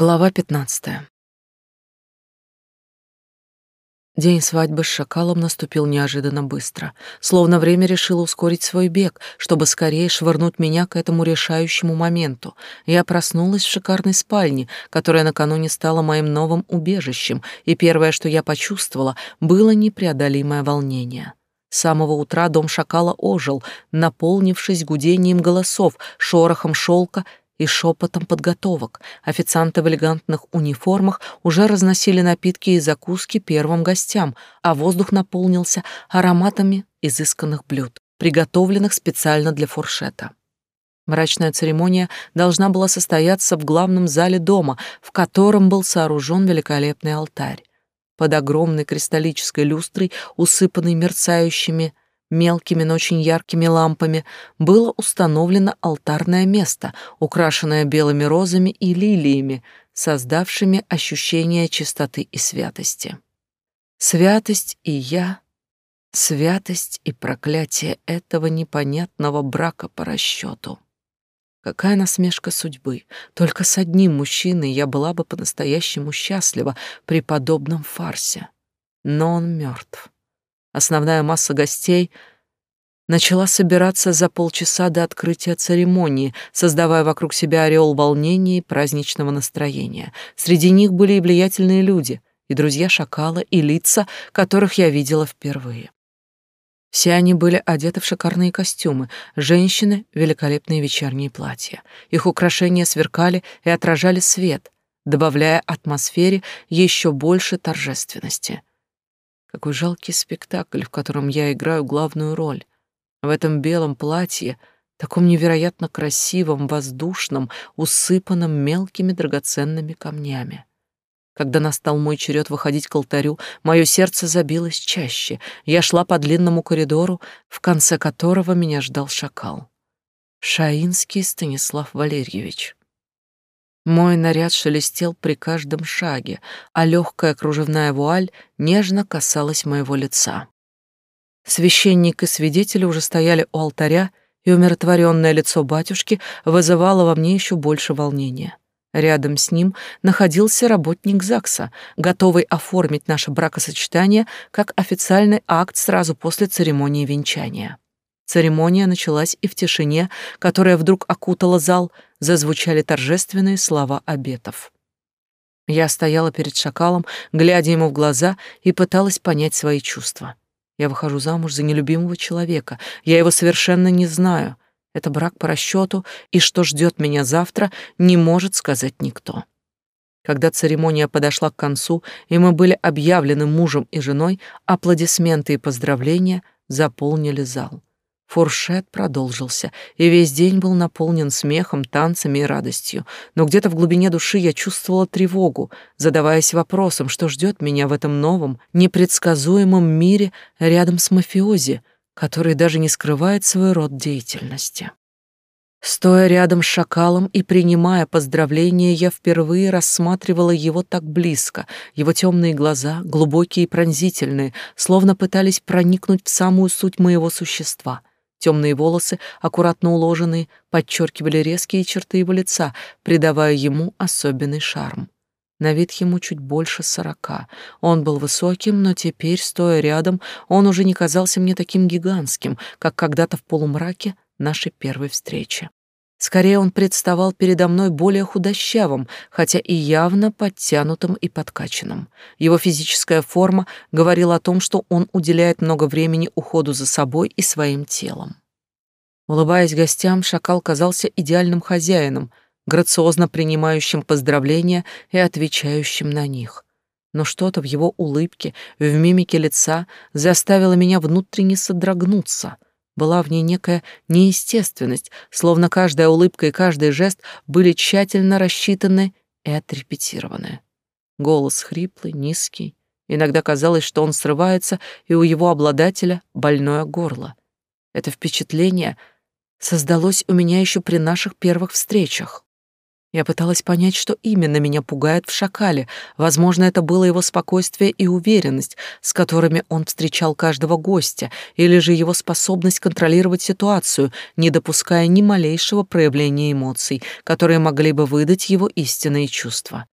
Глава 15. День свадьбы с шакалом наступил неожиданно быстро, словно время решило ускорить свой бег, чтобы скорее швырнуть меня к этому решающему моменту. Я проснулась в шикарной спальне, которая накануне стала моим новым убежищем, и первое, что я почувствовала, было непреодолимое волнение. С самого утра дом шакала ожил, наполнившись гудением голосов, шорохом шелка и шепотом подготовок. Официанты в элегантных униформах уже разносили напитки и закуски первым гостям, а воздух наполнился ароматами изысканных блюд, приготовленных специально для фуршета. Мрачная церемония должна была состояться в главном зале дома, в котором был сооружен великолепный алтарь. Под огромной кристаллической люстрой, усыпанной мерцающими мелкими, но очень яркими лампами, было установлено алтарное место, украшенное белыми розами и лилиями, создавшими ощущение чистоты и святости. Святость и я, святость и проклятие этого непонятного брака по расчету. Какая насмешка судьбы. Только с одним мужчиной я была бы по-настоящему счастлива при подобном фарсе. Но он мертв. Основная масса гостей начала собираться за полчаса до открытия церемонии, создавая вокруг себя ореол волнения и праздничного настроения. Среди них были и влиятельные люди, и друзья шакала, и лица, которых я видела впервые. Все они были одеты в шикарные костюмы, женщины — великолепные вечерние платья. Их украшения сверкали и отражали свет, добавляя атмосфере еще больше торжественности. Какой жалкий спектакль, в котором я играю главную роль. В этом белом платье, таком невероятно красивом, воздушном, усыпанном мелкими драгоценными камнями. Когда настал мой черед выходить к алтарю, мое сердце забилось чаще. Я шла по длинному коридору, в конце которого меня ждал шакал. Шаинский Станислав Валерьевич. Мой наряд шелестел при каждом шаге, а легкая кружевная вуаль нежно касалась моего лица. Священник и свидетели уже стояли у алтаря, и умиротворенное лицо батюшки вызывало во мне еще больше волнения. Рядом с ним находился работник ЗАГСа, готовый оформить наше бракосочетание как официальный акт сразу после церемонии венчания. Церемония началась, и в тишине, которая вдруг окутала зал, зазвучали торжественные слова обетов. Я стояла перед шакалом, глядя ему в глаза, и пыталась понять свои чувства. Я выхожу замуж за нелюбимого человека, я его совершенно не знаю. Это брак по расчету, и что ждет меня завтра, не может сказать никто. Когда церемония подошла к концу, и мы были объявлены мужем и женой, аплодисменты и поздравления заполнили зал. Фуршет продолжился, и весь день был наполнен смехом, танцами и радостью. Но где-то в глубине души я чувствовала тревогу, задаваясь вопросом, что ждет меня в этом новом, непредсказуемом мире рядом с мафиози, который даже не скрывает свой род деятельности. Стоя рядом с шакалом и принимая поздравления, я впервые рассматривала его так близко. Его темные глаза, глубокие и пронзительные, словно пытались проникнуть в самую суть моего существа — Темные волосы, аккуратно уложенные, подчеркивали резкие черты его лица, придавая ему особенный шарм. На вид ему чуть больше сорока. Он был высоким, но теперь, стоя рядом, он уже не казался мне таким гигантским, как когда-то в полумраке нашей первой встречи. Скорее он представал передо мной более худощавым, хотя и явно подтянутым и подкачанным. Его физическая форма говорила о том, что он уделяет много времени уходу за собой и своим телом. Улыбаясь гостям, шакал казался идеальным хозяином, грациозно принимающим поздравления и отвечающим на них. Но что-то в его улыбке, в мимике лица заставило меня внутренне содрогнуться — была в ней некая неестественность, словно каждая улыбка и каждый жест были тщательно рассчитаны и отрепетированы. Голос хриплый, низкий. Иногда казалось, что он срывается, и у его обладателя больное горло. Это впечатление создалось у меня еще при наших первых встречах. Я пыталась понять, что именно меня пугает в шакале. Возможно, это было его спокойствие и уверенность, с которыми он встречал каждого гостя, или же его способность контролировать ситуацию, не допуская ни малейшего проявления эмоций, которые могли бы выдать его истинные чувства.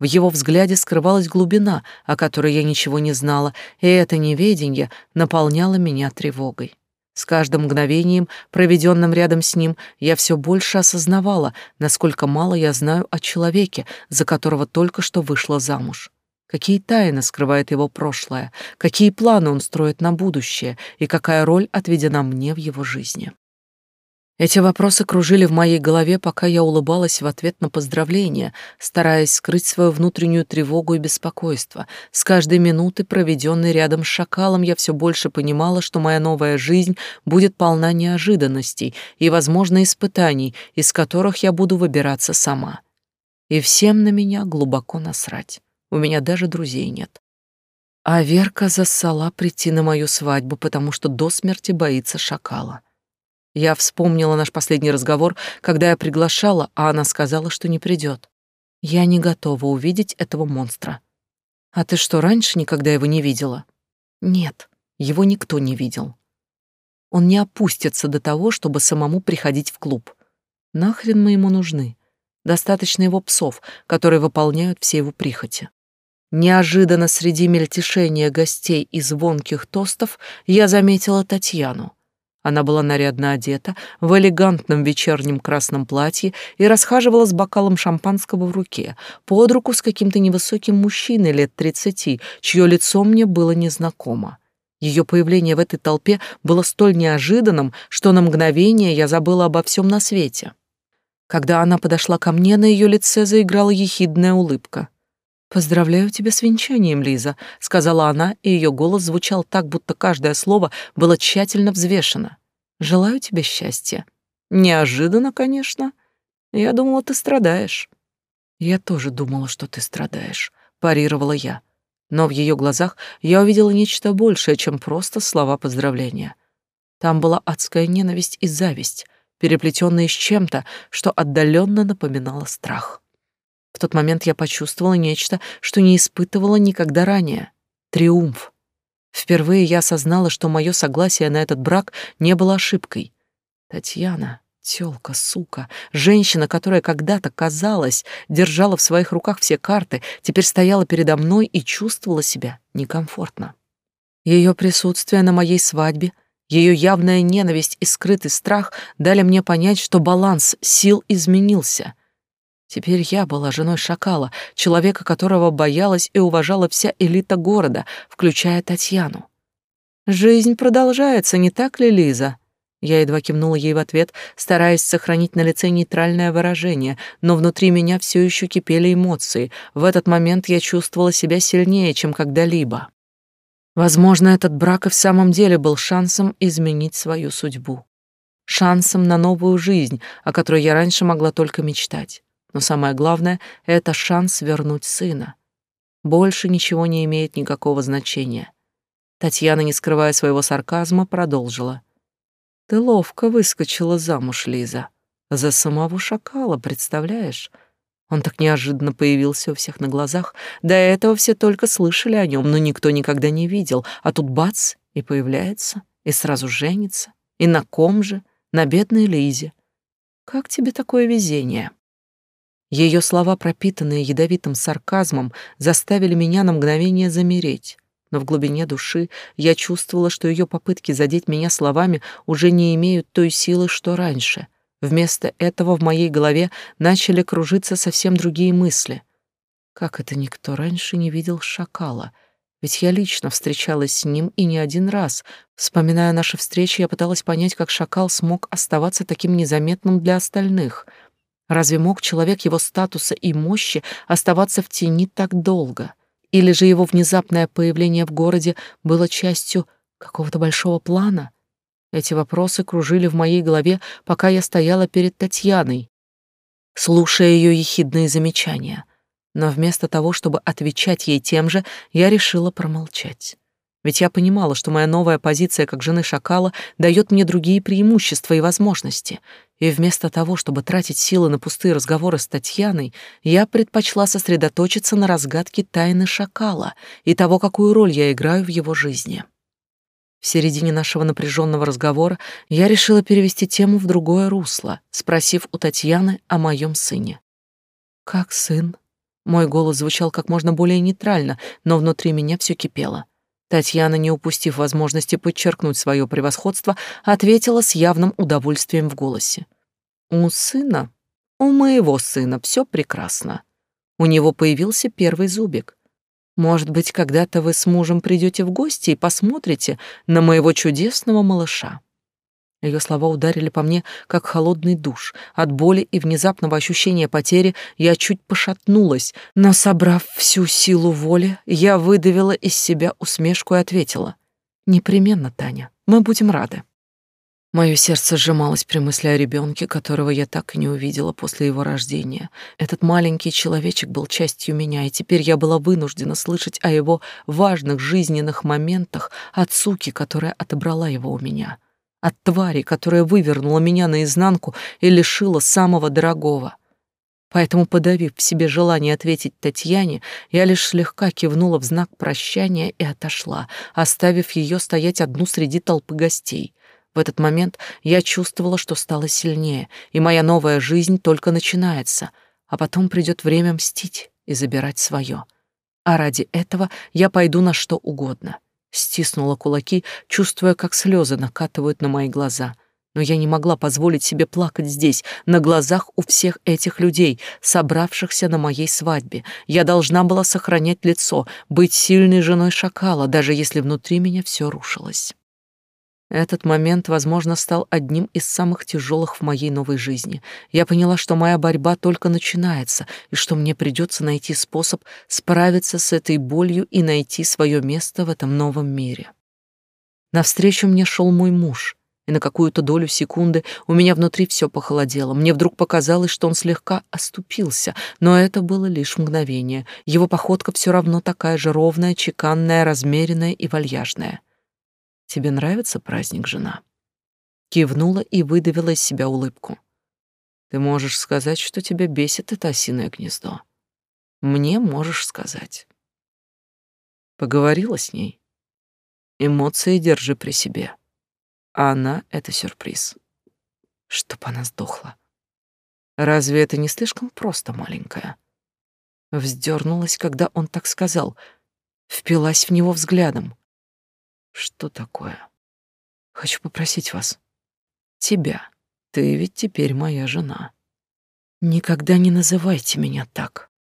В его взгляде скрывалась глубина, о которой я ничего не знала, и это неведение наполняло меня тревогой. С каждым мгновением, проведенным рядом с ним, я все больше осознавала, насколько мало я знаю о человеке, за которого только что вышла замуж. Какие тайны скрывает его прошлое, какие планы он строит на будущее и какая роль отведена мне в его жизни. Эти вопросы кружили в моей голове, пока я улыбалась в ответ на поздравления, стараясь скрыть свою внутреннюю тревогу и беспокойство. С каждой минуты, проведенной рядом с шакалом, я все больше понимала, что моя новая жизнь будет полна неожиданностей и, возможно, испытаний, из которых я буду выбираться сама. И всем на меня глубоко насрать. У меня даже друзей нет. А Верка зассала прийти на мою свадьбу, потому что до смерти боится шакала. Я вспомнила наш последний разговор, когда я приглашала, а она сказала, что не придет. Я не готова увидеть этого монстра. А ты что, раньше никогда его не видела? Нет, его никто не видел. Он не опустится до того, чтобы самому приходить в клуб. Нахрен мы ему нужны? Достаточно его псов, которые выполняют все его прихоти. Неожиданно среди мельтешения гостей и звонких тостов я заметила Татьяну. Она была нарядно одета, в элегантном вечернем красном платье и расхаживала с бокалом шампанского в руке, под руку с каким-то невысоким мужчиной лет тридцати, чье лицо мне было незнакомо. Ее появление в этой толпе было столь неожиданным, что на мгновение я забыла обо всем на свете. Когда она подошла ко мне, на ее лице заиграла ехидная улыбка. «Поздравляю тебя с венчанием, Лиза», — сказала она, и ее голос звучал так, будто каждое слово было тщательно взвешено. «Желаю тебе счастья». «Неожиданно, конечно. Я думала, ты страдаешь». «Я тоже думала, что ты страдаешь», — парировала я. Но в ее глазах я увидела нечто большее, чем просто слова поздравления. Там была адская ненависть и зависть, переплетенные с чем-то, что отдаленно напоминало страх. В тот момент я почувствовала нечто, что не испытывала никогда ранее — триумф. Впервые я осознала, что мое согласие на этот брак не было ошибкой. Татьяна, тёлка, сука, женщина, которая когда-то, казалось, держала в своих руках все карты, теперь стояла передо мной и чувствовала себя некомфортно. Ее присутствие на моей свадьбе, ее явная ненависть и скрытый страх дали мне понять, что баланс сил изменился — Теперь я была женой шакала, человека, которого боялась и уважала вся элита города, включая Татьяну. «Жизнь продолжается, не так ли, Лиза?» Я едва кивнула ей в ответ, стараясь сохранить на лице нейтральное выражение, но внутри меня все еще кипели эмоции. В этот момент я чувствовала себя сильнее, чем когда-либо. Возможно, этот брак и в самом деле был шансом изменить свою судьбу. Шансом на новую жизнь, о которой я раньше могла только мечтать. Но самое главное — это шанс вернуть сына. Больше ничего не имеет никакого значения. Татьяна, не скрывая своего сарказма, продолжила. «Ты ловко выскочила замуж, Лиза. За самого шакала, представляешь? Он так неожиданно появился у всех на глазах. До этого все только слышали о нем, но никто никогда не видел. А тут бац, и появляется, и сразу женится. И на ком же? На бедной Лизе. Как тебе такое везение?» Ее слова, пропитанные ядовитым сарказмом, заставили меня на мгновение замереть. Но в глубине души я чувствовала, что ее попытки задеть меня словами уже не имеют той силы, что раньше. Вместо этого в моей голове начали кружиться совсем другие мысли. Как это никто раньше не видел шакала? Ведь я лично встречалась с ним и не один раз. Вспоминая наши встречи, я пыталась понять, как шакал смог оставаться таким незаметным для остальных — Разве мог человек его статуса и мощи оставаться в тени так долго? Или же его внезапное появление в городе было частью какого-то большого плана? Эти вопросы кружили в моей голове, пока я стояла перед Татьяной, слушая ее ехидные замечания. Но вместо того, чтобы отвечать ей тем же, я решила промолчать. Ведь я понимала, что моя новая позиция как жены шакала дает мне другие преимущества и возможности. И вместо того, чтобы тратить силы на пустые разговоры с Татьяной, я предпочла сосредоточиться на разгадке тайны шакала и того, какую роль я играю в его жизни. В середине нашего напряженного разговора я решила перевести тему в другое русло, спросив у Татьяны о моем сыне. «Как сын?» Мой голос звучал как можно более нейтрально, но внутри меня все кипело. Татьяна, не упустив возможности подчеркнуть свое превосходство, ответила с явным удовольствием в голосе. «У сына, у моего сына все прекрасно. У него появился первый зубик. Может быть, когда-то вы с мужем придете в гости и посмотрите на моего чудесного малыша». Ее слова ударили по мне, как холодный душ. От боли и внезапного ощущения потери я чуть пошатнулась, но, собрав всю силу воли, я выдавила из себя усмешку и ответила. «Непременно, Таня, мы будем рады». Мое сердце сжималось при мысли о ребенке, которого я так и не увидела после его рождения. Этот маленький человечек был частью меня, и теперь я была вынуждена слышать о его важных жизненных моментах от суки, которая отобрала его у меня от твари, которая вывернула меня наизнанку и лишила самого дорогого. Поэтому, подавив в себе желание ответить Татьяне, я лишь слегка кивнула в знак прощания и отошла, оставив ее стоять одну среди толпы гостей. В этот момент я чувствовала, что стала сильнее, и моя новая жизнь только начинается, а потом придет время мстить и забирать свое. А ради этого я пойду на что угодно — Стиснула кулаки, чувствуя, как слезы накатывают на мои глаза. Но я не могла позволить себе плакать здесь, на глазах у всех этих людей, собравшихся на моей свадьбе. Я должна была сохранять лицо, быть сильной женой шакала, даже если внутри меня все рушилось. Этот момент, возможно, стал одним из самых тяжелых в моей новой жизни. Я поняла, что моя борьба только начинается, и что мне придется найти способ справиться с этой болью и найти свое место в этом новом мире. Навстречу мне шел мой муж, и на какую-то долю секунды у меня внутри все похолодело. Мне вдруг показалось, что он слегка оступился, но это было лишь мгновение. Его походка все равно такая же ровная, чеканная, размеренная и вальяжная. Тебе нравится праздник, жена?» Кивнула и выдавила из себя улыбку. «Ты можешь сказать, что тебя бесит это осиное гнездо. Мне можешь сказать». Поговорила с ней. Эмоции держи при себе. А она — это сюрприз. Чтоб она сдохла. Разве это не слишком просто, маленькая? Вздернулась, когда он так сказал, впилась в него взглядом. Что такое? Хочу попросить вас. Тебя. Ты ведь теперь моя жена. Никогда не называйте меня так.